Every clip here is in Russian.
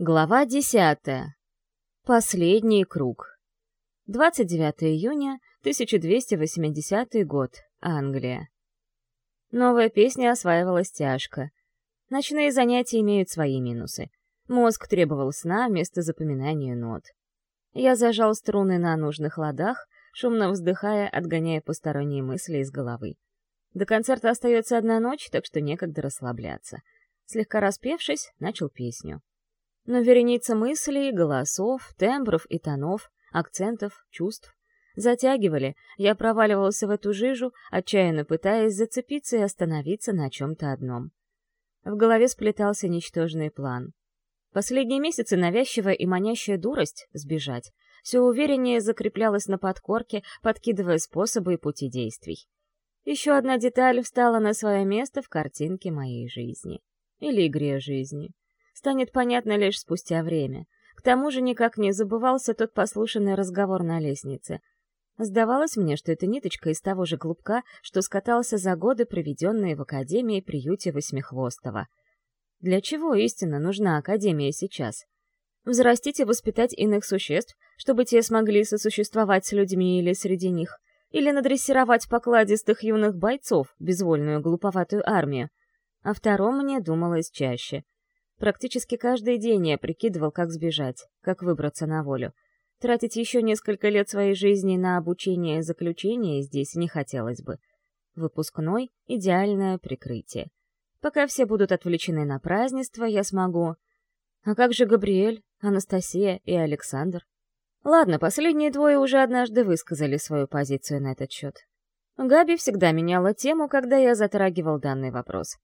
Глава 10. Последний круг. 29 июня 1280 год. Англия. Новая песня осваивалась тяжко. Ночные занятия имеют свои минусы. Мозг требовал сна вместо запоминания нот. Я зажал струны на нужных ладах, шумно вздыхая, отгоняя посторонние мысли из головы. До концерта остается одна ночь, так что некогда расслабляться. Слегка распевшись, начал песню но вереница мыслей, голосов, тембров и тонов, акцентов, чувств затягивали, я проваливался в эту жижу, отчаянно пытаясь зацепиться и остановиться на чем-то одном. В голове сплетался ничтожный план. Последние месяцы навязчивая и манящая дурость — сбежать — все увереннее закреплялась на подкорке, подкидывая способы и пути действий. Еще одна деталь встала на свое место в картинке моей жизни. Или игре жизни станет понятно лишь спустя время. К тому же никак не забывался тот послушанный разговор на лестнице. Сдавалось мне, что это ниточка из того же клубка, что скатался за годы, проведенные в Академии приюте Восьмихвостого. Для чего истинно нужна Академия сейчас? Взрастить и воспитать иных существ, чтобы те смогли сосуществовать с людьми или среди них? Или надрессировать покладистых юных бойцов, безвольную глуповатую армию? О втором мне думалось чаще — Практически каждый день я прикидывал, как сбежать, как выбраться на волю. Тратить еще несколько лет своей жизни на обучение и заключение здесь не хотелось бы. Выпускной — идеальное прикрытие. Пока все будут отвлечены на празднество, я смогу... А как же Габриэль, Анастасия и Александр? Ладно, последние двое уже однажды высказали свою позицию на этот счет. Габи всегда меняла тему, когда я затрагивал данный вопрос.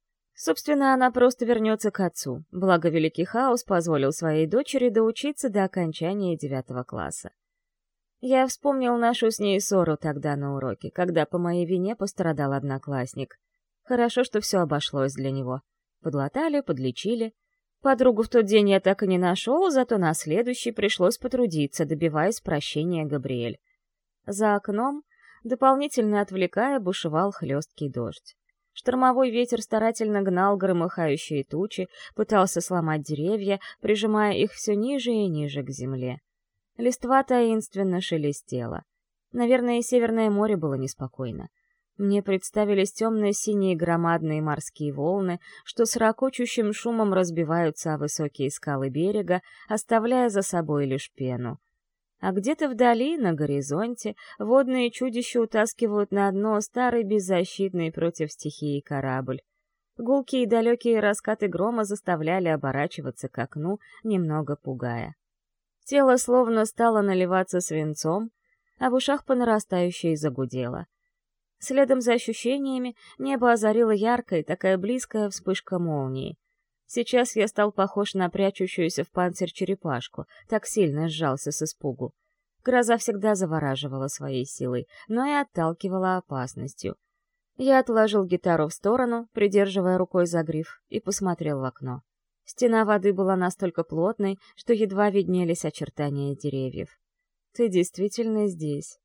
Собственно, она просто вернется к отцу, благо Великий Хаос позволил своей дочери доучиться до окончания девятого класса. Я вспомнил нашу с ней ссору тогда на уроке, когда по моей вине пострадал одноклассник. Хорошо, что все обошлось для него. Подлатали, подлечили. Подругу в тот день я так и не нашел, зато на следующий пришлось потрудиться, добиваясь прощения Габриэль. За окном, дополнительно отвлекая, бушевал хлесткий дождь. Штормовой ветер старательно гнал громыхающие тучи, пытался сломать деревья, прижимая их все ниже и ниже к земле. Листва таинственно шелестела. Наверное, Северное море было неспокойно. Мне представились темные синие громадные морские волны, что с ракочущим шумом разбиваются о высокие скалы берега, оставляя за собой лишь пену. А где-то вдали, на горизонте, водные чудища утаскивают на дно старый беззащитный против стихии корабль. Гулкие и далекие раскаты грома заставляли оборачиваться к окну, немного пугая. Тело словно стало наливаться свинцом, а в ушах по нарастающей загудело. Следом за ощущениями небо озарила яркая, такая близкая вспышка молнии — Сейчас я стал похож на прячущуюся в панцирь черепашку, так сильно сжался с испугу. Гроза всегда завораживала своей силой, но и отталкивала опасностью. Я отложил гитару в сторону, придерживая рукой за гриф, и посмотрел в окно. Стена воды была настолько плотной, что едва виднелись очертания деревьев. Ты действительно здесь.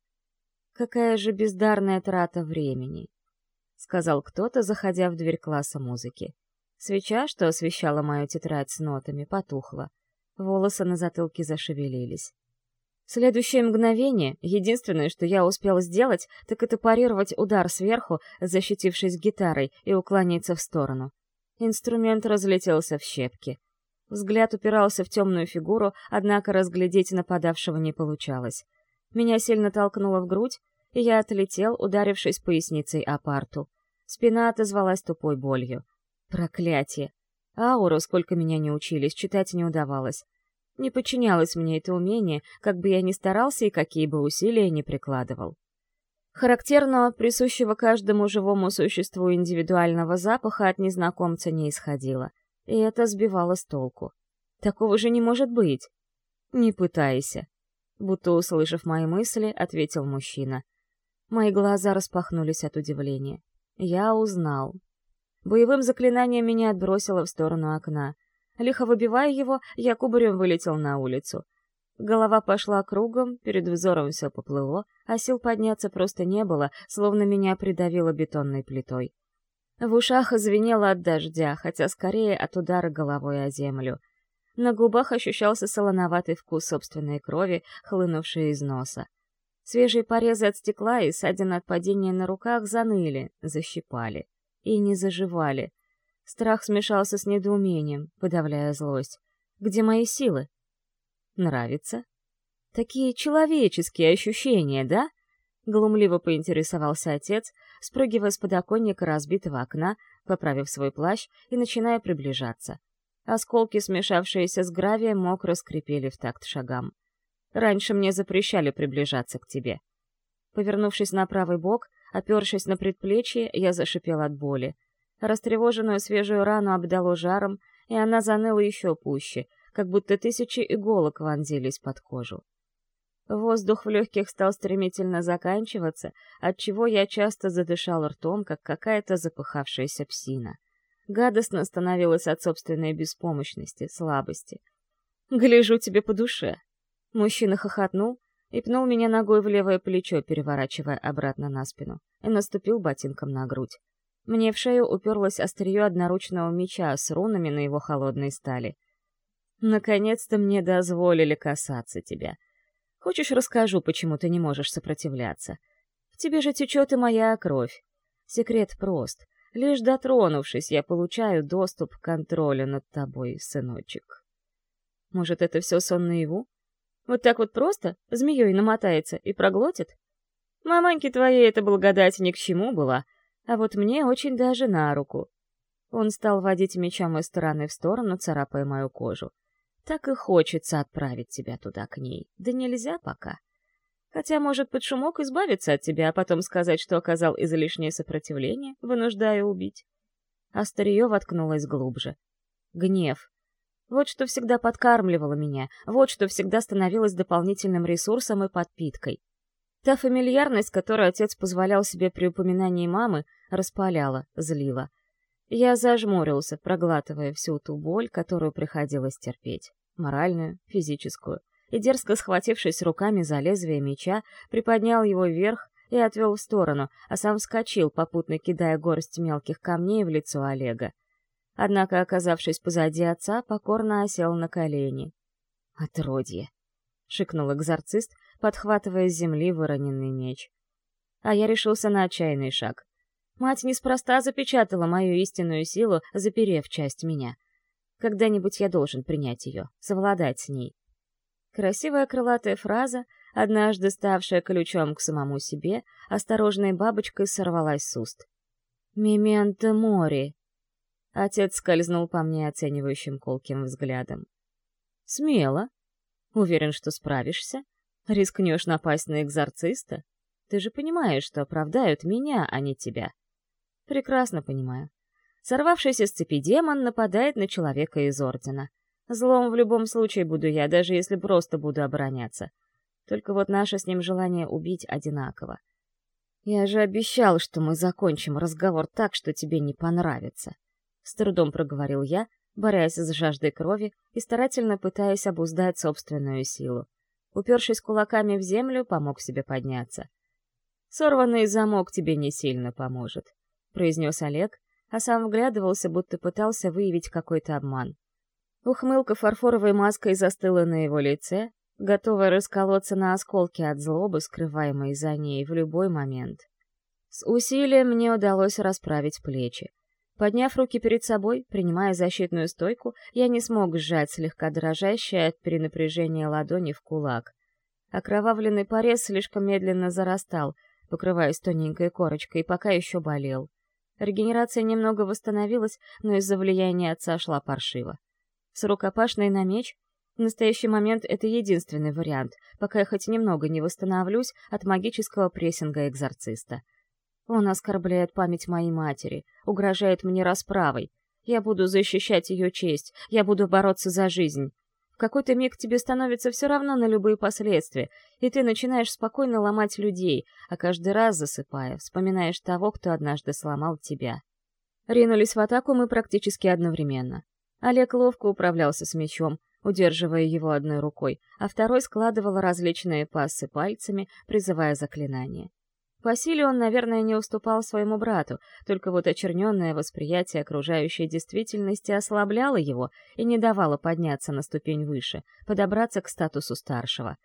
Какая же бездарная трата времени, — сказал кто-то, заходя в дверь класса музыки. Свеча, что освещала мою тетрадь с нотами, потухла. Волосы на затылке зашевелились. В следующее мгновение единственное, что я успел сделать, так это парировать удар сверху, защитившись гитарой, и уклониться в сторону. Инструмент разлетелся в щепки. Взгляд упирался в темную фигуру, однако разглядеть нападавшего не получалось. Меня сильно толкнуло в грудь, и я отлетел, ударившись поясницей о парту. Спина отозвалась тупой болью. Проклятие! Ауру, сколько меня не учились, читать не удавалось. Не подчинялось мне это умение, как бы я ни старался и какие бы усилия ни прикладывал. Характерного, присущего каждому живому существу индивидуального запаха от незнакомца не исходило, и это сбивало с толку. Такого же не может быть. Не пытайся. Будто услышав мои мысли, ответил мужчина. Мои глаза распахнулись от удивления. Я узнал. Боевым заклинанием меня отбросило в сторону окна. Лихо выбивая его, я кубарем вылетел на улицу. Голова пошла кругом, перед взором все поплыло, а сил подняться просто не было, словно меня придавило бетонной плитой. В ушах звенело от дождя, хотя скорее от удара головой о землю. На губах ощущался солоноватый вкус собственной крови, хлынувшей из носа. Свежие порезы от стекла и ссадины от падения на руках заныли, защипали. И не заживали. Страх смешался с недоумением, подавляя злость. Где мои силы? Нравится? Такие человеческие ощущения, да? Глумливо поинтересовался отец, спрыгивая с подоконника разбитого окна, поправив свой плащ и начиная приближаться. Осколки, смешавшиеся с гравием, мокро скрипели в такт шагам. «Раньше мне запрещали приближаться к тебе». Повернувшись на правый бок, опершись на предплечье, я зашипел от боли. Растревоженную свежую рану обдало жаром, и она заныла еще пуще, как будто тысячи иголок вонзились под кожу. Воздух в легких стал стремительно заканчиваться, отчего я часто задышал ртом, как какая-то запыхавшаяся псина. Гадостно становилось от собственной беспомощности, слабости. «Гляжу тебе по душе!» Мужчина хохотнул и пнул меня ногой в левое плечо, переворачивая обратно на спину, и наступил ботинком на грудь. Мне в шею уперлось острие одноручного меча с рунами на его холодной стали. «Наконец-то мне дозволили касаться тебя. Хочешь, расскажу, почему ты не можешь сопротивляться? В тебе же течет и моя кровь. Секрет прост. Лишь дотронувшись, я получаю доступ к контролю над тобой, сыночек. Может, это все сон наяву? Вот так вот просто змеей намотается и проглотит? Маманьке твоей эта благодать ни к чему была, а вот мне очень даже на руку. Он стал водить мечом из стороны в сторону, царапая мою кожу. Так и хочется отправить тебя туда к ней. Да нельзя пока. Хотя, может, под шумок избавиться от тебя, а потом сказать, что оказал излишнее сопротивление, вынуждая убить. Острие воткнулось глубже. Гнев. Вот что всегда подкармливало меня, вот что всегда становилось дополнительным ресурсом и подпиткой. Та фамильярность, которую отец позволял себе при упоминании мамы, распаляла, злила. Я зажмурился, проглатывая всю ту боль, которую приходилось терпеть. Моральную, физическую. И дерзко схватившись руками за лезвие меча, приподнял его вверх и отвел в сторону, а сам вскочил, попутно кидая горсть мелких камней в лицо Олега. Однако, оказавшись позади отца, покорно осел на колени. «Отродье!» — шикнул экзорцист, подхватывая с земли выроненный меч. А я решился на отчаянный шаг. Мать неспроста запечатала мою истинную силу, заперев часть меня. Когда-нибудь я должен принять ее, совладать с ней. Красивая крылатая фраза, однажды ставшая ключом к самому себе, осторожной бабочкой сорвалась с уст. «Мементо мори!» Отец скользнул по мне оценивающим колким взглядом. «Смело. Уверен, что справишься?» Рискнешь напасть на экзорциста? Ты же понимаешь, что оправдают меня, а не тебя. Прекрасно понимаю. Сорвавшийся с цепи демон нападает на человека из Ордена. Злом в любом случае буду я, даже если просто буду обороняться. Только вот наше с ним желание убить одинаково. Я же обещал, что мы закончим разговор так, что тебе не понравится. С трудом проговорил я, борясь с жаждой крови и старательно пытаясь обуздать собственную силу. Упершись кулаками в землю, помог себе подняться. «Сорванный замок тебе не сильно поможет», — произнес Олег, а сам вглядывался, будто пытался выявить какой-то обман. Ухмылка фарфоровой маской застыла на его лице, готовая расколоться на осколки от злобы, скрываемой за ней в любой момент. С усилием мне удалось расправить плечи. Подняв руки перед собой, принимая защитную стойку, я не смог сжать слегка дрожащие от перенапряжения ладони в кулак. Окровавленный порез слишком медленно зарастал, покрываясь тоненькой корочкой, и пока еще болел. Регенерация немного восстановилась, но из-за влияния отца шла паршиво. С рукопашной на меч в настоящий момент это единственный вариант, пока я хоть немного не восстановлюсь от магического прессинга экзорциста. Он оскорбляет память моей матери, угрожает мне расправой. Я буду защищать ее честь, я буду бороться за жизнь. В какой-то миг тебе становится все равно на любые последствия, и ты начинаешь спокойно ломать людей, а каждый раз засыпая, вспоминаешь того, кто однажды сломал тебя. Ринулись в атаку мы практически одновременно. Олег ловко управлялся с мечом, удерживая его одной рукой, а второй складывал различные пассы пальцами, призывая заклинания. По силе он, наверное, не уступал своему брату, только вот очерненное восприятие окружающей действительности ослабляло его и не давало подняться на ступень выше, подобраться к статусу старшего.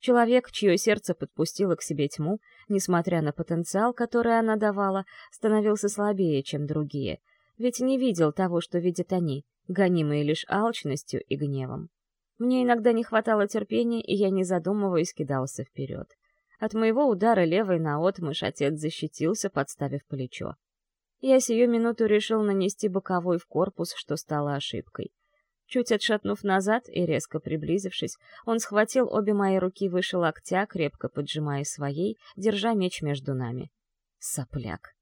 Человек, чье сердце подпустило к себе тьму, несмотря на потенциал, который она давала, становился слабее, чем другие, ведь не видел того, что видят они, гонимые лишь алчностью и гневом. Мне иногда не хватало терпения, и я, не задумываясь, кидался вперед. От моего удара левой наотмашь отец защитился, подставив плечо. Я сию минуту решил нанести боковой в корпус, что стало ошибкой. Чуть отшатнув назад и резко приблизившись, он схватил обе мои руки выше локтя, крепко поджимая своей, держа меч между нами. Сопляк.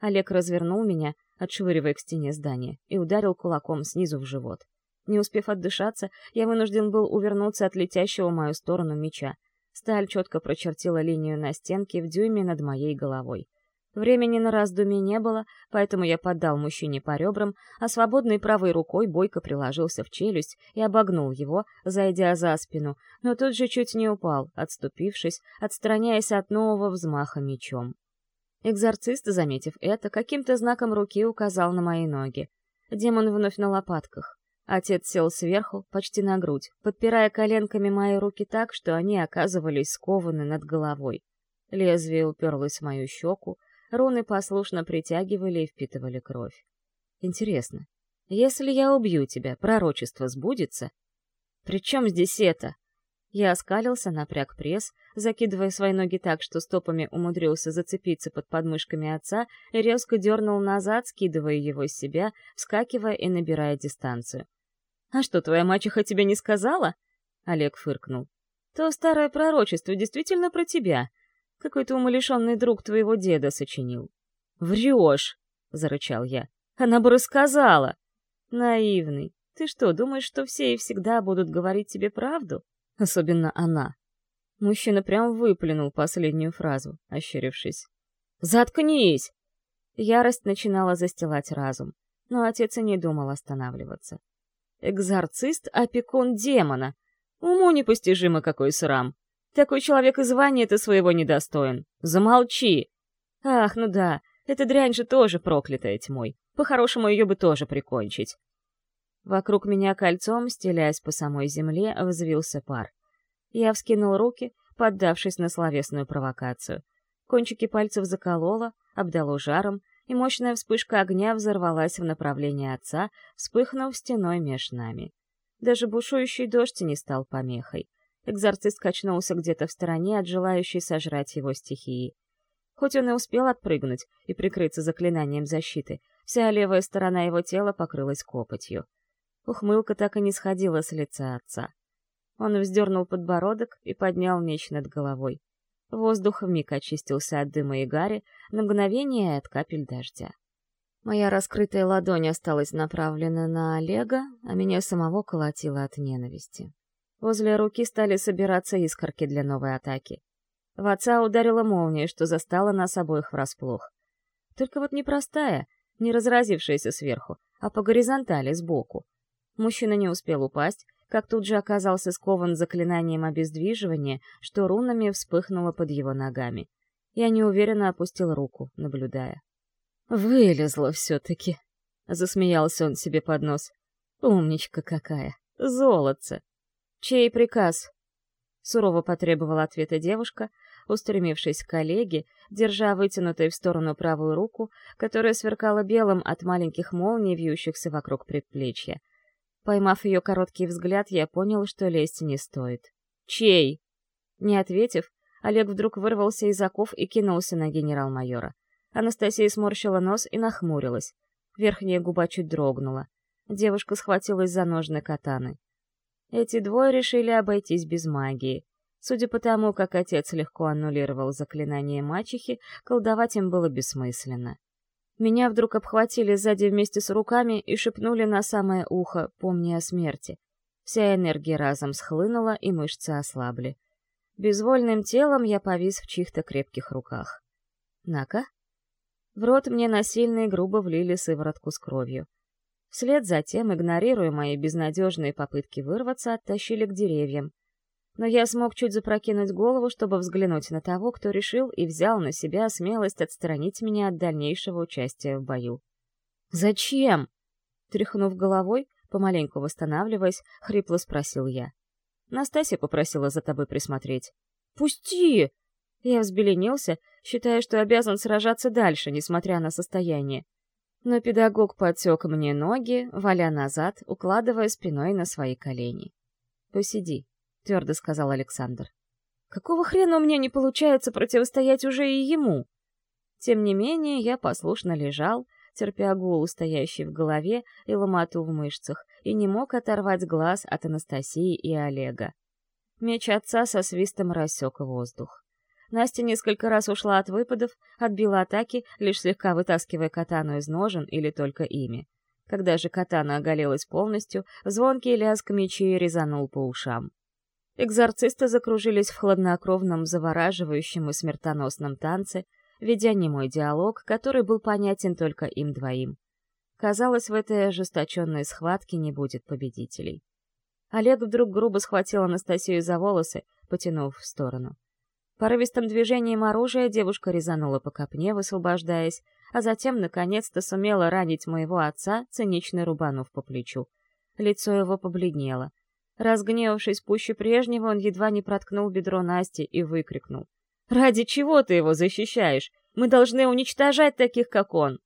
Олег развернул меня, отшвыривая к стене здания, и ударил кулаком снизу в живот. Не успев отдышаться, я вынужден был увернуться от летящего в мою сторону меча, Сталь четко прочертила линию на стенке в дюйме над моей головой. Времени на раздумье не было, поэтому я поддал мужчине по ребрам, а свободной правой рукой бойко приложился в челюсть и обогнул его, зайдя за спину, но тут же чуть не упал, отступившись, отстраняясь от нового взмаха мечом. Экзорцист, заметив это, каким-то знаком руки указал на мои ноги. Демон вновь на лопатках. Отец сел сверху, почти на грудь, подпирая коленками мои руки так, что они оказывались скованы над головой. Лезвие уперлось в мою щеку, руны послушно притягивали и впитывали кровь. Интересно, если я убью тебя, пророчество сбудется? При чем здесь это? Я оскалился, напряг пресс, закидывая свои ноги так, что стопами умудрился зацепиться под подмышками отца резко дернул назад, скидывая его с себя, вскакивая и набирая дистанцию. «А что, твоя мачеха тебе не сказала?» Олег фыркнул. «То старое пророчество действительно про тебя. Какой-то умалишенный друг твоего деда сочинил». «Врешь!» — зарычал я. «Она бы рассказала!» «Наивный. Ты что, думаешь, что все и всегда будут говорить тебе правду? Особенно она». Мужчина прям выплюнул последнюю фразу, ощерившись. «Заткнись!» Ярость начинала застилать разум, но отец и не думал останавливаться. Экзорцист — опекун демона. Уму непостижимо какой срам. Такой человек и звания-то своего недостоин. Замолчи! Ах, ну да, эта дрянь же тоже проклятая тьмой. По-хорошему ее бы тоже прикончить. Вокруг меня кольцом, стелясь по самой земле, взвился пар. Я вскинул руки, поддавшись на словесную провокацию. Кончики пальцев закололо, обдало жаром, и мощная вспышка огня взорвалась в направлении отца, вспыхнув стеной меж нами. Даже бушующий дождь не стал помехой. Экзорцист качнулся где-то в стороне от желающей сожрать его стихии. Хоть он и успел отпрыгнуть и прикрыться заклинанием защиты, вся левая сторона его тела покрылась копотью. Ухмылка так и не сходила с лица отца. Он вздернул подбородок и поднял меч над головой. Воздух вмиг очистился от дыма и гари, на мгновение от капель дождя. Моя раскрытая ладонь осталась направлена на Олега, а меня самого колотило от ненависти. Возле руки стали собираться искорки для новой атаки. В отца ударила молния, что застала нас обоих врасплох. Только вот не простая, не разразившаяся сверху, а по горизонтали, сбоку. Мужчина не успел упасть, как тут же оказался скован заклинанием обездвиживания, что рунами вспыхнуло под его ногами. Я неуверенно опустил руку, наблюдая. «Вылезла все-таки!» — засмеялся он себе под нос. «Умничка какая! Золотце!» «Чей приказ?» — сурово потребовала ответа девушка, устремившись к коллеге, держа вытянутой в сторону правую руку, которая сверкала белым от маленьких молний, вьющихся вокруг предплечья. Поймав ее короткий взгляд, я понял, что лезть не стоит. «Чей?» Не ответив, Олег вдруг вырвался из оков и кинулся на генерал-майора. Анастасия сморщила нос и нахмурилась. Верхняя губа чуть дрогнула. Девушка схватилась за ножны катаны. Эти двое решили обойтись без магии. Судя по тому, как отец легко аннулировал заклинание мачехи, колдовать им было бессмысленно. Меня вдруг обхватили сзади вместе с руками и шепнули на самое ухо, помни о смерти. Вся энергия разом схлынула, и мышцы ослабли. Безвольным телом я повис в чьих-то крепких руках. На-ка. В рот мне насильно и грубо влили сыворотку с кровью. Вслед за тем, игнорируя мои безнадежные попытки вырваться, оттащили к деревьям. Но я смог чуть запрокинуть голову, чтобы взглянуть на того, кто решил и взял на себя смелость отстранить меня от дальнейшего участия в бою. «Зачем?» Тряхнув головой, помаленьку восстанавливаясь, хрипло спросил я. «Настасья попросила за тобой присмотреть». «Пусти!» Я взбеленился, считая, что обязан сражаться дальше, несмотря на состояние. Но педагог подсек мне ноги, валя назад, укладывая спиной на свои колени. «Посиди», — твердо сказал Александр. «Какого хрена у меня не получается противостоять уже и ему?» Тем не менее, я послушно лежал, терпя гул, стоящий в голове и ломоту в мышцах, и не мог оторвать глаз от Анастасии и Олега. Меч отца со свистом рассек воздух. Настя несколько раз ушла от выпадов, отбила атаки, лишь слегка вытаскивая катану из ножен или только ими. Когда же катана оголилась полностью, звонкий лязг мечей резанул по ушам. Экзорцисты закружились в хладнокровном, завораживающем и смертоносном танце, ведя немой диалог, который был понятен только им двоим. Казалось, в этой ожесточенной схватке не будет победителей. Олег вдруг грубо схватил Анастасию за волосы, потянув в сторону. Порывистым движением оружия девушка резанула по копне, высвобождаясь, а затем, наконец-то, сумела ранить моего отца, цинично рубанув по плечу. Лицо его побледнело. Разгневавшись пуще прежнего, он едва не проткнул бедро Насти и выкрикнул. «Ради чего ты его защищаешь? Мы должны уничтожать таких, как он!»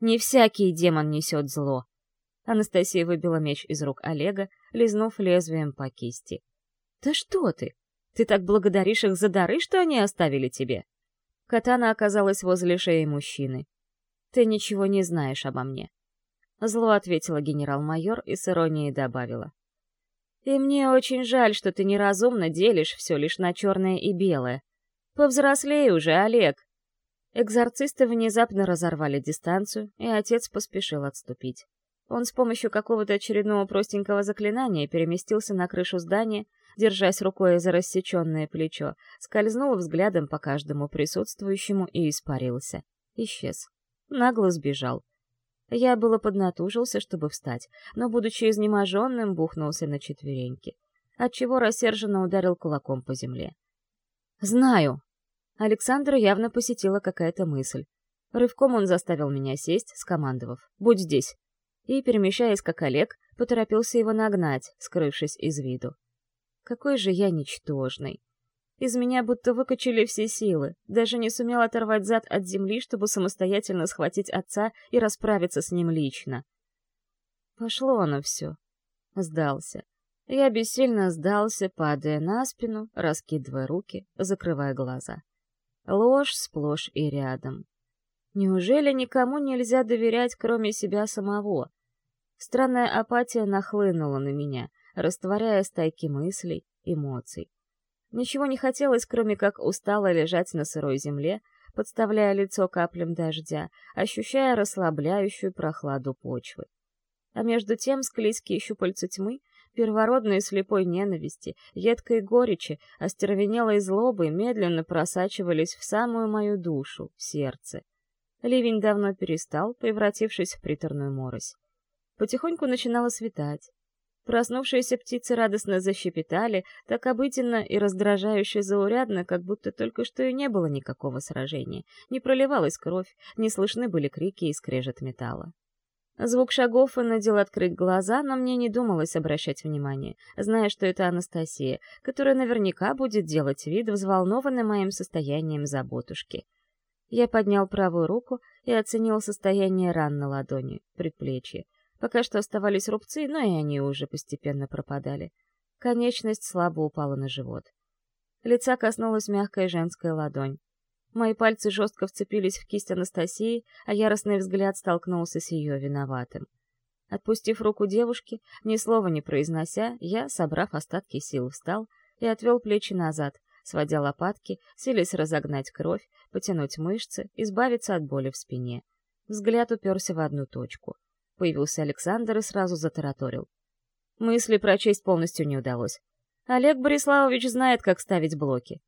«Не всякий демон несет зло!» Анастасия выбила меч из рук Олега, лизнув лезвием по кисти. «Да что ты! Ты так благодаришь их за дары, что они оставили тебе?» Катана оказалась возле шеи мужчины. «Ты ничего не знаешь обо мне». Зло ответила генерал-майор и с иронией добавила. И мне очень жаль, что ты неразумно делишь все лишь на черное и белое. Повзрослей уже, Олег!» Экзорцисты внезапно разорвали дистанцию, и отец поспешил отступить. Он с помощью какого-то очередного простенького заклинания переместился на крышу здания, держась рукой за рассеченное плечо, скользнул взглядом по каждому присутствующему и испарился. Исчез. Нагло сбежал. Я было поднатужился, чтобы встать, но, будучи изнеможенным, бухнулся на четвереньки, отчего рассерженно ударил кулаком по земле. «Знаю!» Александра явно посетила какая-то мысль. Рывком он заставил меня сесть, скомандовав «Будь здесь!» и, перемещаясь как Олег, поторопился его нагнать, скрывшись из виду. Какой же я ничтожный! Из меня будто выкачали все силы. Даже не сумел оторвать зад от земли, чтобы самостоятельно схватить отца и расправиться с ним лично. Пошло оно все. Сдался. Я бессильно сдался, падая на спину, раскидывая руки, закрывая глаза. Ложь сплошь и рядом. Неужели никому нельзя доверять, кроме себя самого? Странная апатия нахлынула на меня, растворяя стайки мыслей, эмоций. Ничего не хотелось, кроме как устало лежать на сырой земле, подставляя лицо каплям дождя, ощущая расслабляющую прохладу почвы. А между тем склизкие щупальца тьмы, первородные слепой ненависти, едкой горечи, остервенелой злобы медленно просачивались в самую мою душу, в сердце. Ливень давно перестал, превратившись в приторную морось. Потихоньку начинало светать. Проснувшиеся птицы радостно защепетали, так обыденно и раздражающе заурядно, как будто только что и не было никакого сражения. Не проливалась кровь, не слышны были крики и скрежет металла. Звук шагов вынудил открыть глаза, но мне не думалось обращать внимание, зная, что это Анастасия, которая наверняка будет делать вид, взволнованной моим состоянием заботушки. Я поднял правую руку и оценил состояние ран на ладони, предплечье. Пока что оставались рубцы, но и они уже постепенно пропадали. Конечность слабо упала на живот. Лица коснулась мягкая женская ладонь. Мои пальцы жестко вцепились в кисть Анастасии, а яростный взгляд столкнулся с ее виноватым. Отпустив руку девушки, ни слова не произнося, я, собрав остатки сил, встал и отвел плечи назад, сводя лопатки, силясь разогнать кровь, потянуть мышцы, избавиться от боли в спине. Взгляд уперся в одну точку. Появился Александр и сразу затараторил. Мысли прочесть полностью не удалось. Олег Бориславович знает, как ставить блоки.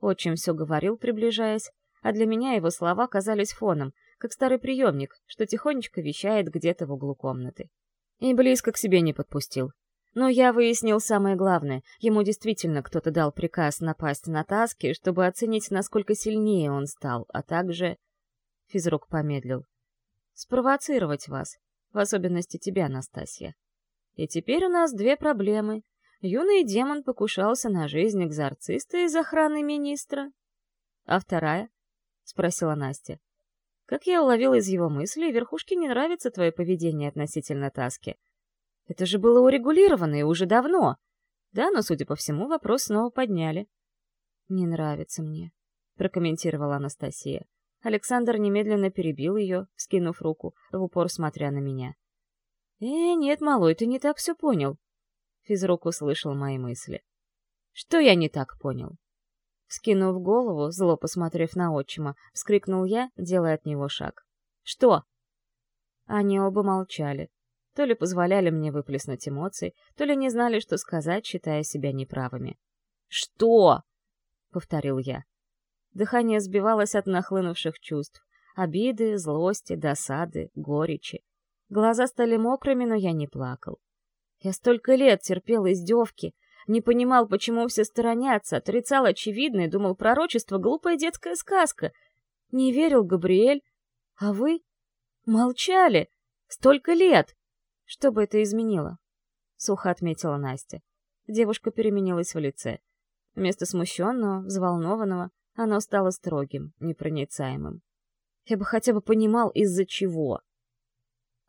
Отчим все говорил, приближаясь, а для меня его слова казались фоном, как старый приемник, что тихонечко вещает где-то в углу комнаты. И близко к себе не подпустил. Но я выяснил самое главное. Ему действительно кто-то дал приказ напасть на Таски, чтобы оценить, насколько сильнее он стал, а также... Физрук помедлил. Спровоцировать вас, в особенности тебя, Настасья. И теперь у нас две проблемы. Юный демон покушался на жизнь экзорциста из охраны министра. А вторая? — спросила Настя. Как я уловила из его мыслей, верхушке не нравится твое поведение относительно Таски. Это же было урегулировано и уже давно. Да, но, судя по всему, вопрос снова подняли. «Не нравится мне», — прокомментировала Анастасия. Александр немедленно перебил ее, скинув руку, в упор смотря на меня. «Э, нет, малой, ты не так все понял». Физрук услышал мои мысли. «Что я не так понял?» Скинув голову, зло посмотрев на отчима, вскрикнул я, делая от него шаг. «Что?» Они оба молчали. То ли позволяли мне выплеснуть эмоции, то ли не знали, что сказать, считая себя неправыми. «Что?» — повторил я. Дыхание сбивалось от нахлынувших чувств. Обиды, злости, досады, горечи. Глаза стали мокрыми, но я не плакал. Я столько лет терпел издевки, не понимал, почему все сторонятся, отрицал очевидное, думал, пророчество — глупая детская сказка. Не верил Габриэль. А вы? Молчали. Столько лет. Что бы это изменило? Сухо отметила Настя. Девушка переменилась в лице. Вместо смущенного, взволнованного, оно стало строгим, непроницаемым. Я бы хотя бы понимал, из-за чего.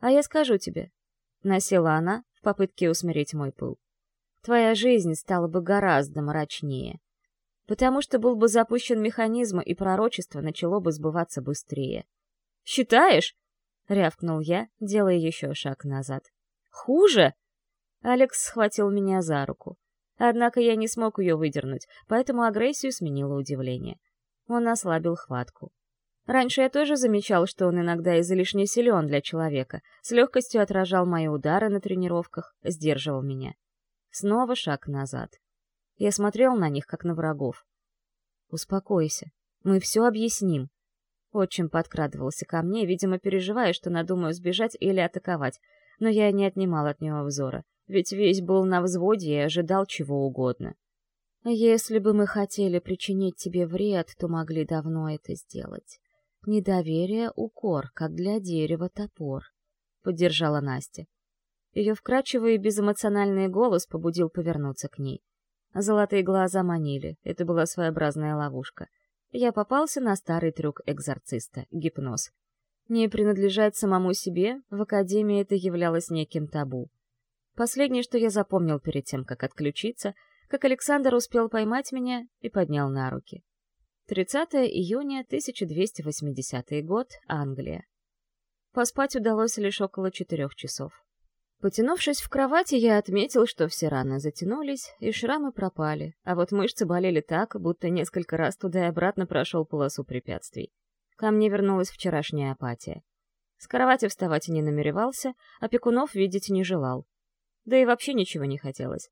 А я скажу тебе. Насела она в попытке усмирить мой пыл твоя жизнь стала бы гораздо мрачнее. Потому что был бы запущен механизм, и пророчество начало бы сбываться быстрее. «Считаешь?» — рявкнул я, делая еще шаг назад. «Хуже?» Алекс схватил меня за руку. Однако я не смог ее выдернуть, поэтому агрессию сменило удивление. Он ослабил хватку. Раньше я тоже замечал, что он иногда излишне силен для человека, с легкостью отражал мои удары на тренировках, сдерживал меня. Снова шаг назад. Я смотрел на них, как на врагов. «Успокойся. Мы все объясним». Отчим подкрадывался ко мне, видимо, переживая, что надумаю сбежать или атаковать, но я не отнимал от него взора, ведь весь был на взводе и ожидал чего угодно. «Если бы мы хотели причинить тебе вред, то могли давно это сделать. Недоверие — укор, как для дерева топор», — поддержала Настя. Ее вкрадчивый и безэмоциональный голос побудил повернуться к ней. Золотые глаза манили, это была своеобразная ловушка. Я попался на старый трюк экзорциста — гипноз. Не принадлежать самому себе в Академии это являлось неким табу. Последнее, что я запомнил перед тем, как отключиться, как Александр успел поймать меня и поднял на руки. 30 июня 1280 год, Англия. Поспать удалось лишь около четырех часов. Потянувшись в кровати, я отметил, что все раны затянулись, и шрамы пропали, а вот мышцы болели так, будто несколько раз туда и обратно прошел полосу препятствий. Ко мне вернулась вчерашняя апатия. С кровати вставать не намеревался, а пекунов видеть не желал. Да и вообще ничего не хотелось.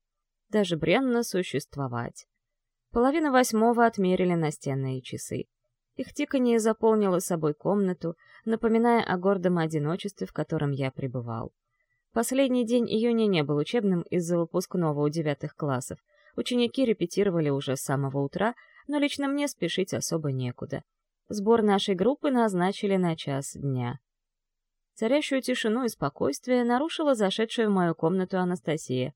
Даже бренно существовать. Половина восьмого отмерили настенные часы. Их тиканье заполнило собой комнату, напоминая о гордом одиночестве, в котором я пребывал. Последний день июня не был учебным из-за выпускного у девятых классов. Ученики репетировали уже с самого утра, но лично мне спешить особо некуда. Сбор нашей группы назначили на час дня. Царящую тишину и спокойствие нарушила зашедшая в мою комнату Анастасия.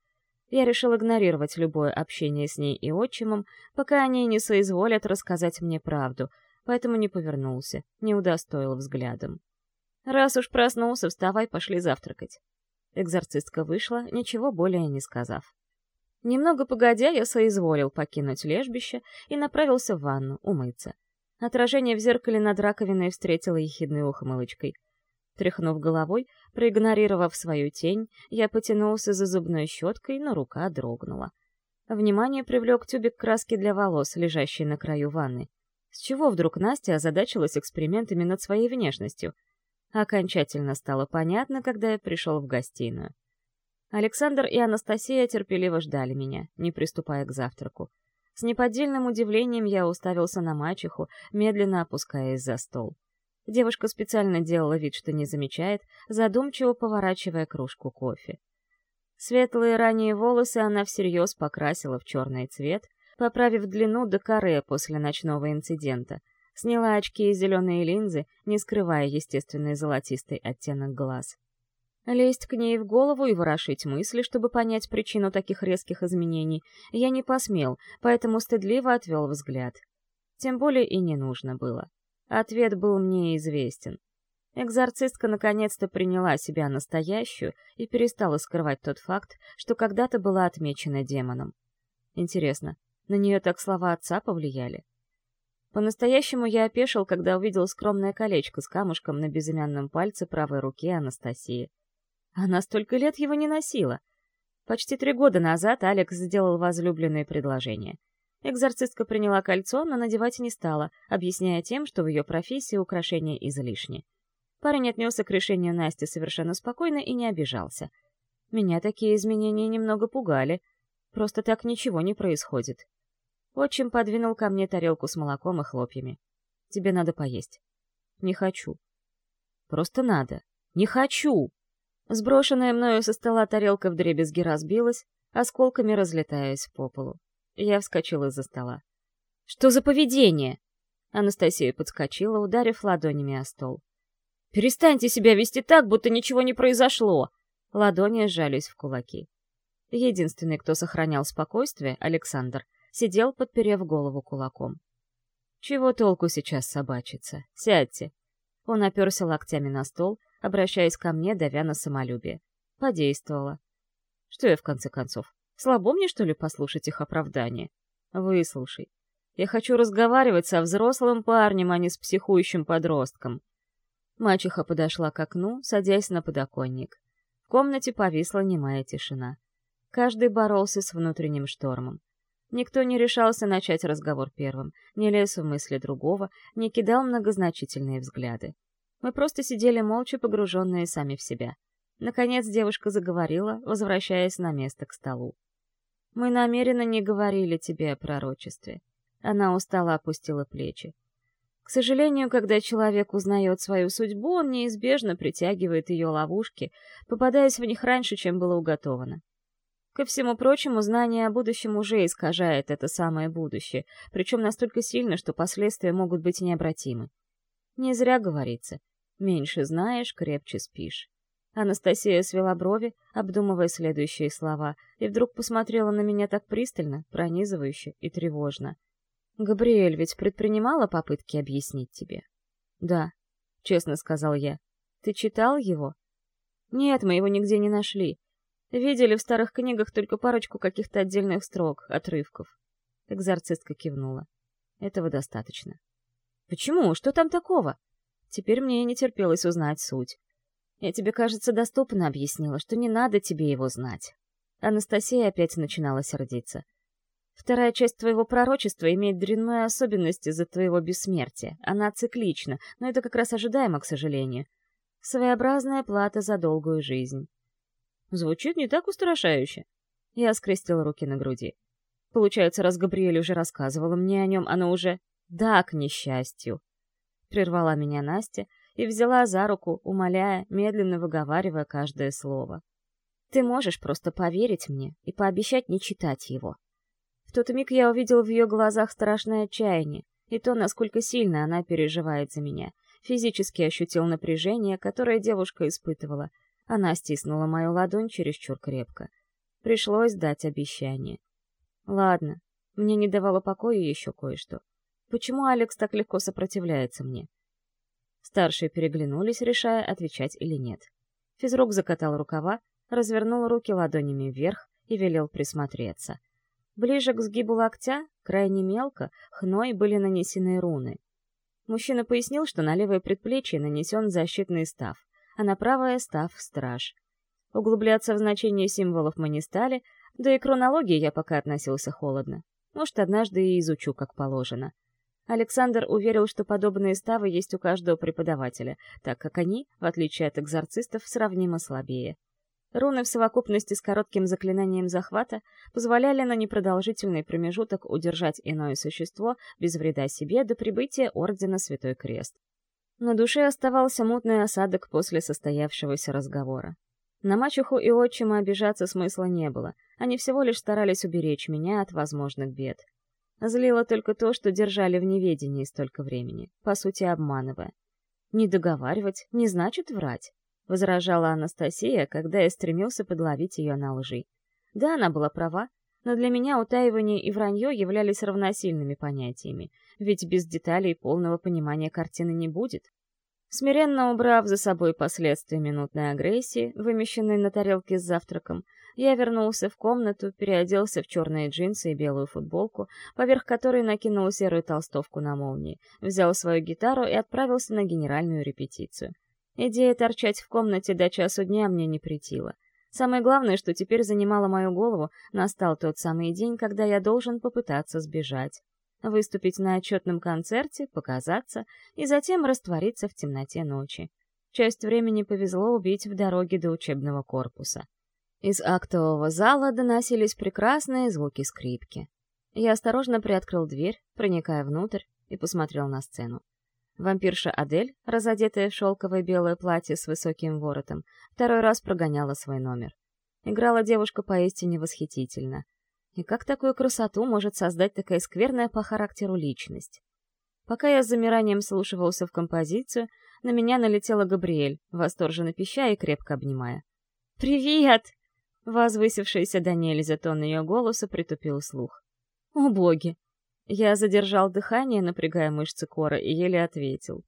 Я решил игнорировать любое общение с ней и отчимом, пока они не соизволят рассказать мне правду, поэтому не повернулся, не удостоил взглядом. «Раз уж проснулся, вставай, пошли завтракать». Экзорцистка вышла, ничего более не сказав. Немного погодя, я соизволил покинуть лежбище и направился в ванну, умыться. Отражение в зеркале над раковиной встретило ехидной ухмылочкой. Тряхнув головой, проигнорировав свою тень, я потянулся за зубной щеткой, но рука дрогнула. Внимание привлек тюбик краски для волос, лежащий на краю ванны. С чего вдруг Настя озадачилась экспериментами над своей внешностью — окончательно стало понятно, когда я пришел в гостиную. Александр и Анастасия терпеливо ждали меня, не приступая к завтраку. С неподдельным удивлением я уставился на мачеху, медленно опускаясь за стол. Девушка специально делала вид, что не замечает, задумчиво поворачивая кружку кофе. Светлые ранние волосы она всерьез покрасила в черный цвет, поправив длину до каре после ночного инцидента. Сняла очки и зеленые линзы, не скрывая естественный золотистый оттенок глаз. Лезть к ней в голову и ворошить мысли, чтобы понять причину таких резких изменений, я не посмел, поэтому стыдливо отвел взгляд. Тем более и не нужно было. Ответ был мне известен. Экзорцистка наконец-то приняла себя настоящую и перестала скрывать тот факт, что когда-то была отмечена демоном. Интересно, на нее так слова отца повлияли? По-настоящему я опешил, когда увидел скромное колечко с камушком на безымянном пальце правой руки Анастасии. Она столько лет его не носила. Почти три года назад Алекс сделал возлюбленное предложение. Экзорцистка приняла кольцо, но надевать не стала, объясняя тем, что в ее профессии украшения излишни. Парень отнесся к решению Насти совершенно спокойно и не обижался. Меня такие изменения немного пугали. Просто так ничего не происходит. Отчим подвинул ко мне тарелку с молоком и хлопьями. «Тебе надо поесть». «Не хочу». «Просто надо». «Не хочу!» Сброшенная мною со стола тарелка вдребезги разбилась, осколками разлетаясь по полу. Я вскочила из-за стола. «Что за поведение?» Анастасия подскочила, ударив ладонями о стол. «Перестаньте себя вести так, будто ничего не произошло!» Ладони сжались в кулаки. Единственный, кто сохранял спокойствие, Александр, сидел, подперев голову кулаком. «Чего толку сейчас собачиться? Сядьте!» Он оперся локтями на стол, обращаясь ко мне, давя на самолюбие. Подействовало. Что я, в конце концов, слабо мне, что ли, послушать их оправдание? Выслушай. Я хочу разговаривать со взрослым парнем, а не с психующим подростком. Мачеха подошла к окну, садясь на подоконник. В комнате повисла немая тишина. Каждый боролся с внутренним штормом. Никто не решался начать разговор первым, не лез в мысли другого, не кидал многозначительные взгляды. Мы просто сидели молча, погруженные сами в себя. Наконец девушка заговорила, возвращаясь на место к столу. «Мы намеренно не говорили тебе о пророчестве». Она устало опустила плечи. К сожалению, когда человек узнает свою судьбу, он неизбежно притягивает ее ловушки, попадаясь в них раньше, чем было уготовано. Ко всему прочему, знание о будущем уже искажает это самое будущее, причем настолько сильно, что последствия могут быть необратимы. Не зря говорится Меньше знаешь, крепче спишь. Анастасия свела брови, обдумывая следующие слова, и вдруг посмотрела на меня так пристально, пронизывающе и тревожно. «Габриэль ведь предпринимала попытки объяснить тебе?» «Да», — честно сказал я. «Ты читал его?» «Нет, мы его нигде не нашли. Видели в старых книгах только парочку каких-то отдельных строк, отрывков». Экзорцистка кивнула. «Этого достаточно». «Почему? Что там такого?» Теперь мне не терпелось узнать суть. Я тебе, кажется, доступно объяснила, что не надо тебе его знать. Анастасия опять начинала сердиться. Вторая часть твоего пророчества имеет дрянную особенность из-за твоего бессмертия. Она циклична, но это как раз ожидаемо, к сожалению. Своеобразная плата за долгую жизнь. Звучит не так устрашающе. Я скрестила руки на груди. Получается, раз Габриэль уже рассказывала мне о нем, оно уже... Да, к несчастью прервала меня Настя и взяла за руку, умоляя, медленно выговаривая каждое слово. Ты можешь просто поверить мне и пообещать не читать его. В тот миг я увидел в ее глазах страшное отчаяние и то, насколько сильно она переживает за меня. Физически ощутил напряжение, которое девушка испытывала. Она стиснула мою ладонь чересчур крепко. Пришлось дать обещание. Ладно, мне не давало покоя еще кое-что. Почему Алекс так легко сопротивляется мне? Старшие переглянулись, решая, отвечать или нет. Физрук закатал рукава, развернул руки ладонями вверх и велел присмотреться. Ближе к сгибу локтя, крайне мелко, хной были нанесены руны. Мужчина пояснил, что на левое предплечье нанесен защитный став, а на правое — став страж. Углубляться в значение символов мы не стали, да и к хронологии я пока относился холодно. Может, однажды и изучу, как положено. Александр уверил, что подобные ставы есть у каждого преподавателя, так как они, в отличие от экзорцистов, сравнимо слабее. Руны в совокупности с коротким заклинанием захвата позволяли на непродолжительный промежуток удержать иное существо без вреда себе до прибытия Ордена Святой Крест. На душе оставался мутный осадок после состоявшегося разговора. На мачеху и отчима обижаться смысла не было, они всего лишь старались уберечь меня от возможных бед. Злило только то, что держали в неведении столько времени, по сути обманывая. Не договаривать не значит врать, возражала Анастасия, когда я стремился подловить ее на лжи. Да, она была права, но для меня утаивание и вранье являлись равносильными понятиями, ведь без деталей полного понимания картины не будет. Смиренно убрав за собой последствия минутной агрессии, вымещенной на тарелке с завтраком, я вернулся в комнату, переоделся в черные джинсы и белую футболку, поверх которой накинул серую толстовку на молнии, взял свою гитару и отправился на генеральную репетицию. Идея торчать в комнате до часу дня мне не претила. Самое главное, что теперь занимало мою голову, настал тот самый день, когда я должен попытаться сбежать выступить на отчетном концерте, показаться и затем раствориться в темноте ночи. Часть времени повезло убить в дороге до учебного корпуса. Из актового зала доносились прекрасные звуки скрипки. Я осторожно приоткрыл дверь, проникая внутрь, и посмотрел на сцену. Вампирша Адель, разодетая в шелковое белое платье с высоким воротом, второй раз прогоняла свой номер. Играла девушка поистине восхитительно. И как такую красоту может создать такая скверная по характеру личность? Пока я с замиранием слушивался в композицию, на меня налетела Габриэль, восторженно пища и крепко обнимая. «Привет!» Возвысившийся до нельзя тон ее голоса притупил слух. «О боги!» Я задержал дыхание, напрягая мышцы кора, и еле ответил.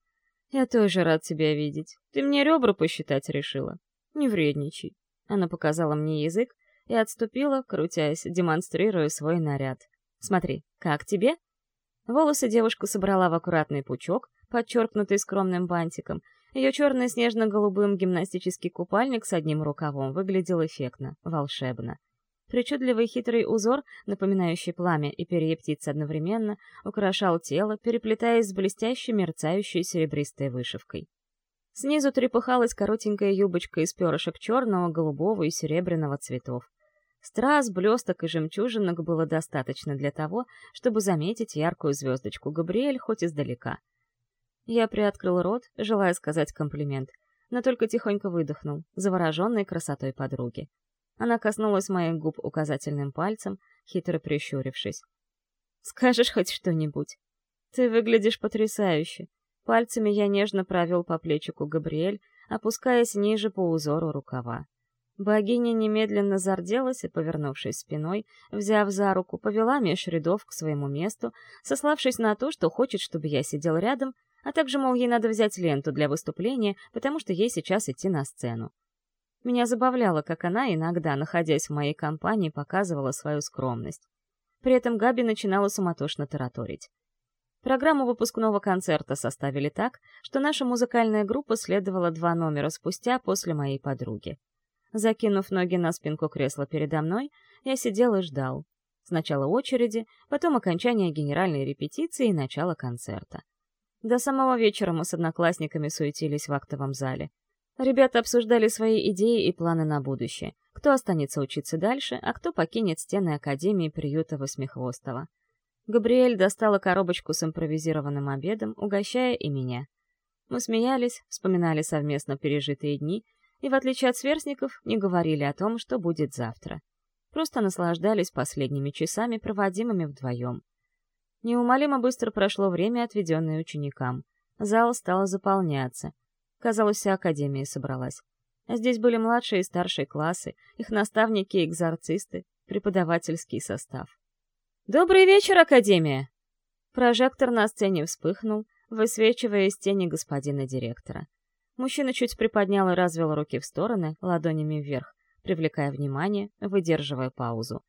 «Я тоже рад тебя видеть. Ты мне ребра посчитать решила? Не вредничай». Она показала мне язык, и отступила, крутясь, демонстрируя свой наряд. «Смотри, как тебе?» Волосы девушка собрала в аккуратный пучок, подчеркнутый скромным бантиком. Ее черный снежно-голубым гимнастический купальник с одним рукавом выглядел эффектно, волшебно. Причудливый хитрый узор, напоминающий пламя и перья птиц одновременно, украшал тело, переплетаясь с блестящей мерцающей серебристой вышивкой. Снизу трепыхалась коротенькая юбочка из перышек черного, голубого и серебряного цветов. Страз, блесток и жемчужинок было достаточно для того, чтобы заметить яркую звездочку Габриэль хоть издалека. Я приоткрыл рот, желая сказать комплимент, но только тихонько выдохнул, завороженной красотой подруги. Она коснулась моих губ указательным пальцем, хитро прищурившись. «Скажешь хоть что-нибудь? Ты выглядишь потрясающе. Пальцами я нежно провел по плечику Габриэль, опускаясь ниже по узору рукава. Богиня немедленно зарделась и, повернувшись спиной, взяв за руку, повела меж рядов к своему месту, сославшись на то, что хочет, чтобы я сидел рядом, а также, мол, ей надо взять ленту для выступления, потому что ей сейчас идти на сцену. Меня забавляло, как она иногда, находясь в моей компании, показывала свою скромность. При этом Габи начинала суматошно тараторить. Программу выпускного концерта составили так, что наша музыкальная группа следовала два номера спустя после моей подруги. Закинув ноги на спинку кресла передо мной, я сидел и ждал. Сначала очереди, потом окончания генеральной репетиции и начало концерта. До самого вечера мы с одноклассниками суетились в актовом зале. Ребята обсуждали свои идеи и планы на будущее. Кто останется учиться дальше, а кто покинет стены Академии приюта Восьмихвостого. Габриэль достала коробочку с импровизированным обедом, угощая и меня. Мы смеялись, вспоминали совместно пережитые дни и, в отличие от сверстников, не говорили о том, что будет завтра. Просто наслаждались последними часами, проводимыми вдвоем. Неумолимо быстро прошло время, отведенное ученикам. Зал стал заполняться. Казалось, вся академия собралась. Здесь были младшие и старшие классы, их наставники и экзорцисты, преподавательский состав. «Добрый вечер, Академия!» Прожектор на сцене вспыхнул, высвечивая из тени господина директора. Мужчина чуть приподнял и развел руки в стороны, ладонями вверх, привлекая внимание, выдерживая паузу.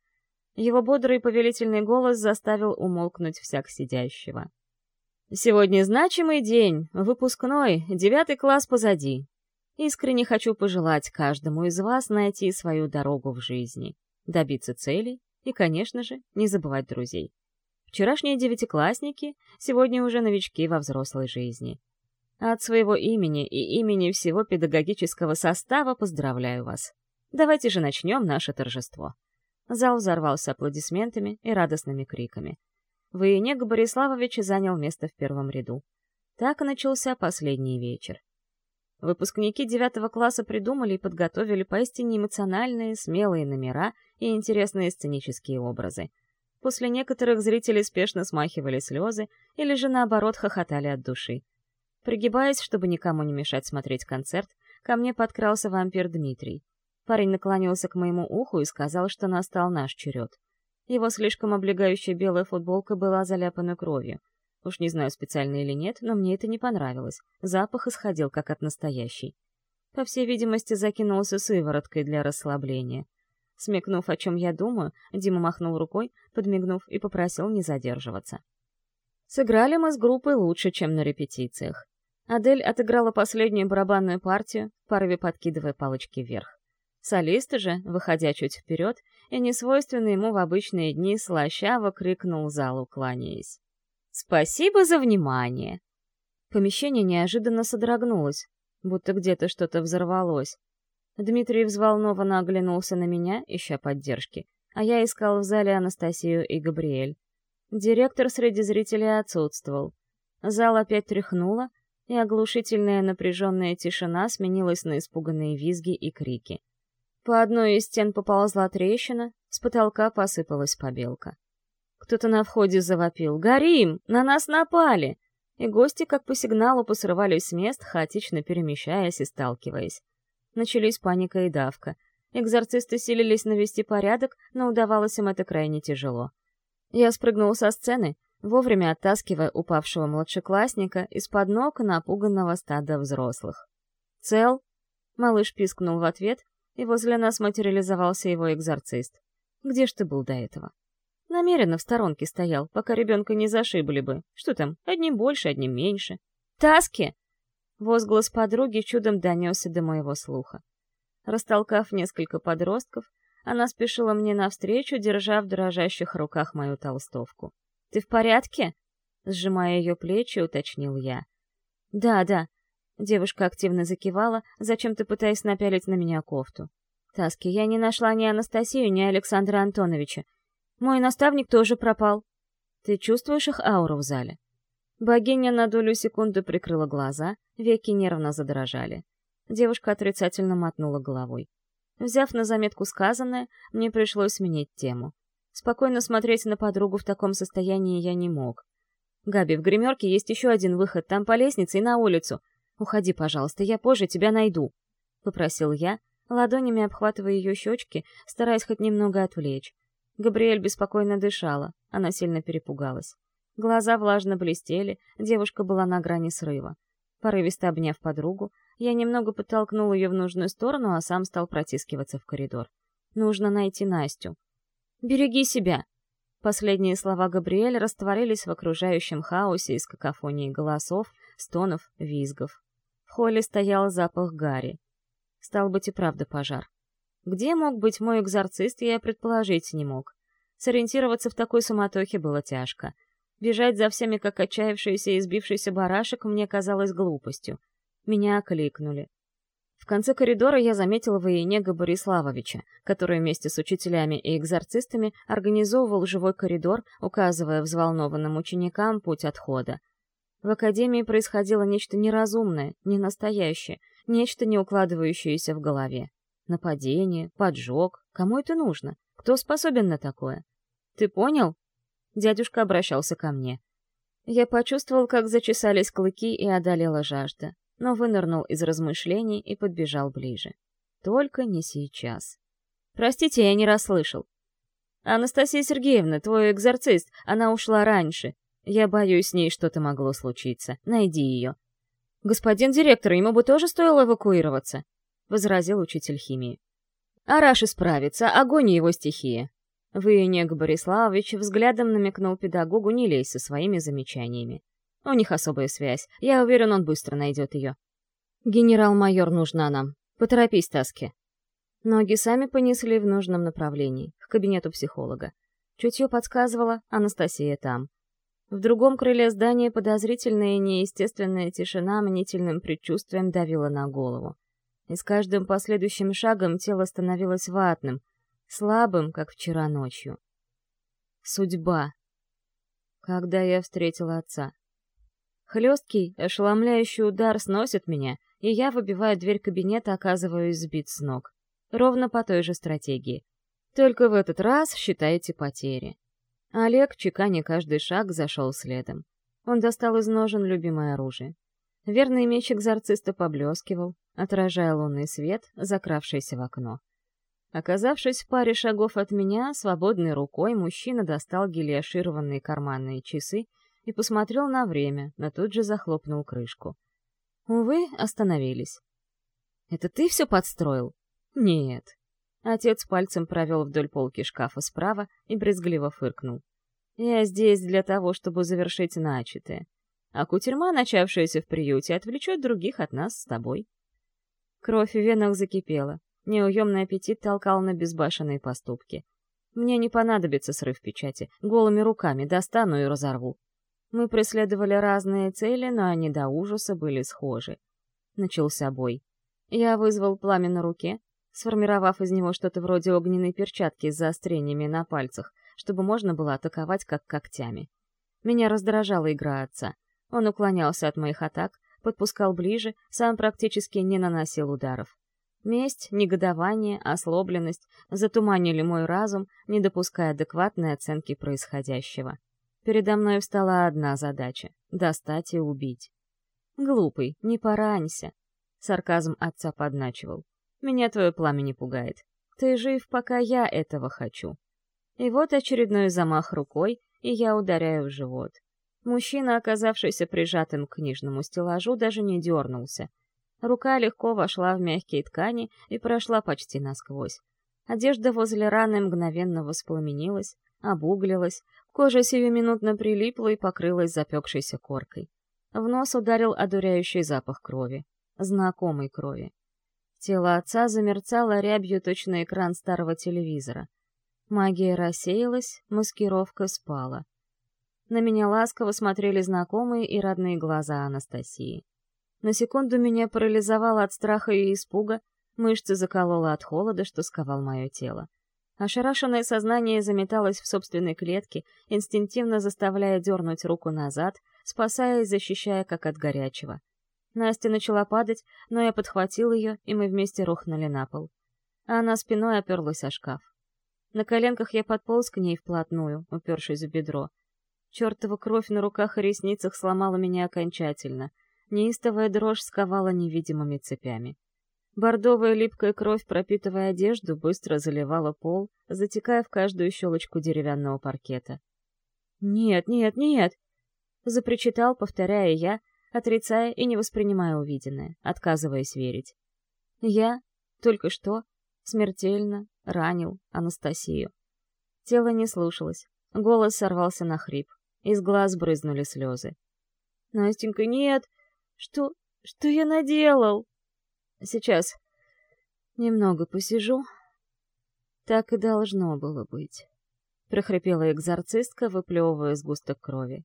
Его бодрый повелительный голос заставил умолкнуть всяк сидящего. «Сегодня значимый день, выпускной, девятый класс позади. Искренне хочу пожелать каждому из вас найти свою дорогу в жизни, добиться целей и, конечно же, не забывать друзей. Вчерашние девятиклассники, сегодня уже новички во взрослой жизни. От своего имени и имени всего педагогического состава поздравляю вас. Давайте же начнем наше торжество. Зал взорвался аплодисментами и радостными криками. Военек Бориславович занял место в первом ряду. Так начался последний вечер. Выпускники девятого класса придумали и подготовили поистине эмоциональные, смелые номера и интересные сценические образы. После некоторых зрители спешно смахивали слезы или же наоборот хохотали от души. Пригибаясь, чтобы никому не мешать смотреть концерт, ко мне подкрался вампир Дмитрий. Парень наклонился к моему уху и сказал, что настал наш черед. Его слишком облегающая белая футболка была заляпана кровью. Уж не знаю, специально или нет, но мне это не понравилось. Запах исходил, как от настоящей. По всей видимости, закинулся сывороткой для расслабления. Смекнув, о чем я думаю, Дима махнул рукой, подмигнув и попросил не задерживаться. Сыграли мы с группой лучше, чем на репетициях. Адель отыграла последнюю барабанную партию, порыве подкидывая палочки вверх. Солист же, выходя чуть вперед, и несвойственный ему в обычные дни слащаво крикнул залу, кланяясь. «Спасибо за внимание!» Помещение неожиданно содрогнулось, будто где-то что-то взорвалось. Дмитрий взволнованно оглянулся на меня, ища поддержки, а я искал в зале Анастасию и Габриэль. Директор среди зрителей отсутствовал. Зал опять тряхнуло, и оглушительная напряженная тишина сменилась на испуганные визги и крики. По одной из стен поползла трещина, с потолка посыпалась побелка. Кто-то на входе завопил «Горим! На нас напали!» И гости, как по сигналу, посрывались с мест, хаотично перемещаясь и сталкиваясь. Начались паника и давка. Экзорцисты силились навести порядок, но удавалось им это крайне тяжело. Я спрыгнул со сцены, вовремя оттаскивая упавшего младшеклассника из-под ног напуганного стада взрослых. «Цел?» — малыш пискнул в ответ, и возле нас материализовался его экзорцист. «Где ж ты был до этого?» Намеренно в сторонке стоял, пока ребенка не зашибли бы. Что там, одним больше, одним меньше. «Таски!» Возглас подруги чудом донесся до моего слуха. Растолкав несколько подростков, она спешила мне навстречу, держа в дрожащих руках мою толстовку. «Ты в порядке?» Сжимая ее плечи, уточнил я. «Да, да». Девушка активно закивала, зачем-то пытаясь напялить на меня кофту. «Таски, я не нашла ни Анастасию, ни Александра Антоновича. Мой наставник тоже пропал. Ты чувствуешь их ауру в зале?» Богиня на долю секунды прикрыла глаза, веки нервно задрожали. Девушка отрицательно мотнула головой. Взяв на заметку сказанное, мне пришлось сменить тему. Спокойно смотреть на подругу в таком состоянии я не мог. «Габи, в гримерке есть еще один выход, там по лестнице и на улицу. Уходи, пожалуйста, я позже тебя найду», — попросил я, ладонями обхватывая ее щечки, стараясь хоть немного отвлечь. Габриэль беспокойно дышала, она сильно перепугалась. Глаза влажно блестели, девушка была на грани срыва. Порывисто обняв подругу, я немного подтолкнул ее в нужную сторону, а сам стал протискиваться в коридор. Нужно найти Настю. «Береги себя!» Последние слова Габриэль растворились в окружающем хаосе из какофонии голосов, стонов, визгов. Холле стоял запах гари. Стал быть и правда пожар. Где мог быть мой экзорцист, я предположить не мог. Сориентироваться в такой суматохе было тяжко. Бежать за всеми, как отчаявшийся и избившийся барашек, мне казалось глупостью. Меня окликнули. В конце коридора я заметила Военега Бориславовича, который вместе с учителями и экзорцистами организовывал живой коридор, указывая взволнованным ученикам путь отхода. В академии происходило нечто неразумное, ненастоящее, нечто не укладывающееся в голове. Нападение, поджог. Кому это нужно? Кто способен на такое? Ты понял? Дядюшка обращался ко мне. Я почувствовал, как зачесались клыки и одолела жажда но вынырнул из размышлений и подбежал ближе. Только не сейчас. «Простите, я не расслышал». «Анастасия Сергеевна, твой экзорцист, она ушла раньше. Я боюсь, с ней что-то могло случиться. Найди ее». «Господин директор, ему бы тоже стоило эвакуироваться», — возразил учитель химии. «Араши справится, огонь его стихия». Выенек Бориславович взглядом намекнул педагогу не лезь со своими замечаниями. У них особая связь. Я уверен, он быстро найдет ее. Генерал-майор нужна нам. Поторопись, Таски. Ноги сами понесли в нужном направлении, к кабинету психолога. Чутье подсказывало, Анастасия там. В другом крыле здания подозрительная и неестественная тишина мнительным предчувствием давила на голову. И с каждым последующим шагом тело становилось ватным, слабым, как вчера ночью. Судьба. Когда я встретила отца. Хлесткий, ошеломляющий удар сносит меня, и я, выбиваю дверь кабинета, оказываюсь сбит с ног. Ровно по той же стратегии. Только в этот раз считайте потери. Олег, чеканя каждый шаг, зашел следом. Он достал из ножен любимое оружие. Верный меч экзорциста поблескивал, отражая лунный свет, закравшийся в окно. Оказавшись в паре шагов от меня, свободной рукой мужчина достал гелиошированные карманные часы и посмотрел на время, но тут же захлопнул крышку. Увы, остановились. «Это ты все подстроил?» «Нет». Отец пальцем провел вдоль полки шкафа справа и брезгливо фыркнул. «Я здесь для того, чтобы завершить начатое. А кутерьма, начавшаяся в приюте, отвлечет других от нас с тобой». Кровь в венах закипела. Неуемный аппетит толкал на безбашенные поступки. Мне не понадобится срыв печати. Голыми руками достану и разорву. Мы преследовали разные цели, но они до ужаса были схожи. Начался бой. Я вызвал пламя на руке, сформировав из него что-то вроде огненной перчатки с заострениями на пальцах, чтобы можно было атаковать как когтями. Меня раздражала игра отца. Он уклонялся от моих атак, подпускал ближе, сам практически не наносил ударов. Месть, негодование, ослобленность затуманили мой разум, не допуская адекватной оценки происходящего. Передо мной встала одна задача — достать и убить. «Глупый, не поранься!» — сарказм отца подначивал. «Меня твое пламя не пугает. Ты жив, пока я этого хочу». И вот очередной замах рукой, и я ударяю в живот. Мужчина, оказавшийся прижатым к книжному стеллажу, даже не дернулся. Рука легко вошла в мягкие ткани и прошла почти насквозь. Одежда возле раны мгновенно воспламенилась, обуглилась, кожа сиюминутно прилипла и покрылась запекшейся коркой. В нос ударил одуряющий запах крови. Знакомой крови. Тело отца замерцало рябью точно экран старого телевизора. Магия рассеялась, маскировка спала. На меня ласково смотрели знакомые и родные глаза Анастасии. На секунду меня парализовало от страха и испуга, мышцы закололо от холода, что сковал мое тело. Ошарашенное сознание заметалось в собственной клетке, инстинктивно заставляя дернуть руку назад, спасая и защищая, как от горячего. Настя начала падать, но я подхватил ее, и мы вместе рухнули на пол. Она спиной оперлась о шкаф. На коленках я подполз к ней вплотную, упершись в бедро. Чертова кровь на руках и ресницах сломала меня окончательно. Неистовая дрожь сковала невидимыми цепями. Бордовая липкая кровь, пропитывая одежду, быстро заливала пол, затекая в каждую щелочку деревянного паркета. «Нет, нет, нет!» — запричитал, повторяя я, отрицая и не воспринимая увиденное, отказываясь верить. Я только что смертельно ранил Анастасию. Тело не слушалось, голос сорвался на хрип, из глаз брызнули слезы. «Настенька, нет! Что... что я наделал?» Сейчас немного посижу. Так и должно было быть. Прохрипела экзорцистка, выплевывая сгусток крови.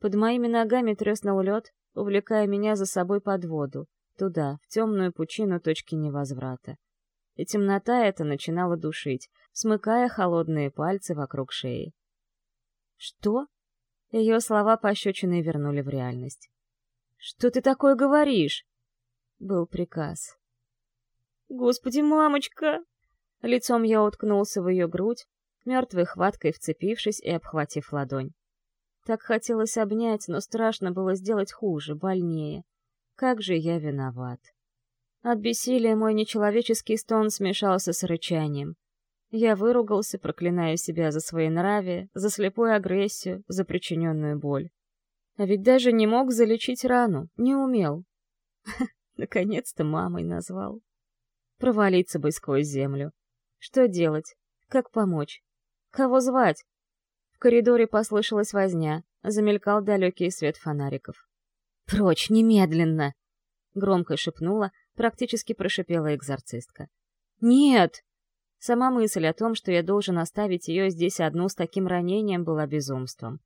Под моими ногами треснул лед, увлекая меня за собой под воду, туда, в темную пучину точки невозврата. И темнота эта начинала душить, смыкая холодные пальцы вокруг шеи. «Что?» Ее слова пощечиной вернули в реальность. «Что ты такое говоришь?» был приказ. «Господи, мамочка!» Лицом я уткнулся в ее грудь, мертвой хваткой вцепившись и обхватив ладонь. Так хотелось обнять, но страшно было сделать хуже, больнее. Как же я виноват. От бессилия мой нечеловеческий стон смешался с рычанием. Я выругался, проклиная себя за свои нравы, за слепую агрессию, за причиненную боль. А ведь даже не мог залечить рану, не умел. Наконец-то мамой назвал. Провалиться бы сквозь землю. Что делать? Как помочь? Кого звать? Коридоре послышалась возня, замелькал далекий свет фонариков. «Прочь, немедленно!» — громко шепнула, практически прошипела экзорцистка. «Нет!» Сама мысль о том, что я должен оставить ее здесь одну с таким ранением, была безумством.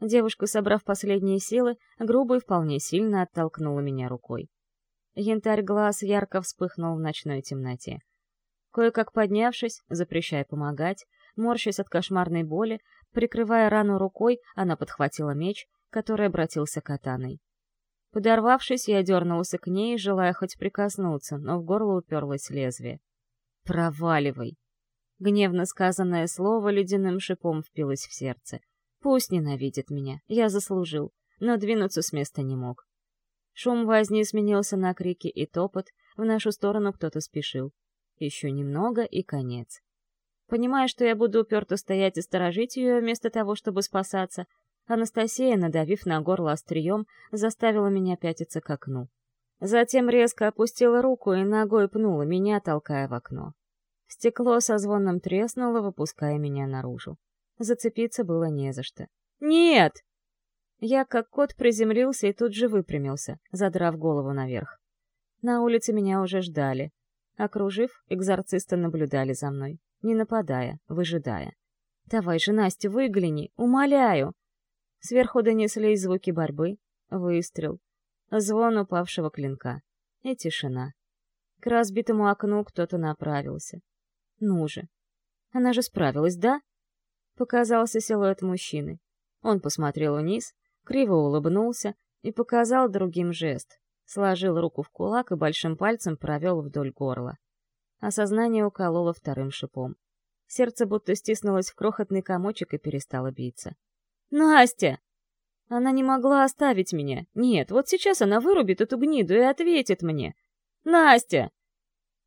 Девушка, собрав последние силы, грубо и вполне сильно оттолкнула меня рукой. Янтарь глаз ярко вспыхнул в ночной темноте. Кое-как поднявшись, запрещая помогать, морщась от кошмарной боли, прикрывая рану рукой, она подхватила меч, который обратился катаной. Подорвавшись, я дернулся к ней, желая хоть прикоснуться, но в горло уперлось лезвие. «Проваливай!» Гневно сказанное слово ледяным шипом впилось в сердце. «Пусть ненавидит меня, я заслужил, но двинуться с места не мог». Шум возни сменился на крики и топот, в нашу сторону кто-то спешил. Еще немного и конец. Понимая, что я буду уперто стоять и сторожить ее вместо того, чтобы спасаться, Анастасия, надавив на горло острием, заставила меня пятиться к окну. Затем резко опустила руку и ногой пнула меня, толкая в окно. Стекло со звоном треснуло, выпуская меня наружу. Зацепиться было не за что. «Нет!» Я как кот приземлился и тут же выпрямился, задрав голову наверх. На улице меня уже ждали. Окружив, экзорцисты наблюдали за мной, не нападая, выжидая. «Давай же, Настя, выгляни, умоляю!» Сверху донеслись звуки борьбы, выстрел, звон упавшего клинка и тишина. К разбитому окну кто-то направился. Ну же. Она же справилась, да? Показался силуэт мужчины. Он посмотрел вниз, криво улыбнулся и показал другим жест. Сложил руку в кулак и большим пальцем провел вдоль горла. Осознание укололо вторым шипом. Сердце будто стиснулось в крохотный комочек и перестало биться. Настя! Она не могла оставить меня. Нет, вот сейчас она вырубит эту гниду и ответит мне. Настя!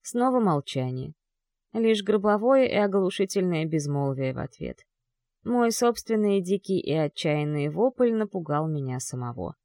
Снова молчание. Лишь гробовое и оглушительное безмолвие в ответ. Мой собственный дикий и отчаянный вопль напугал меня самого.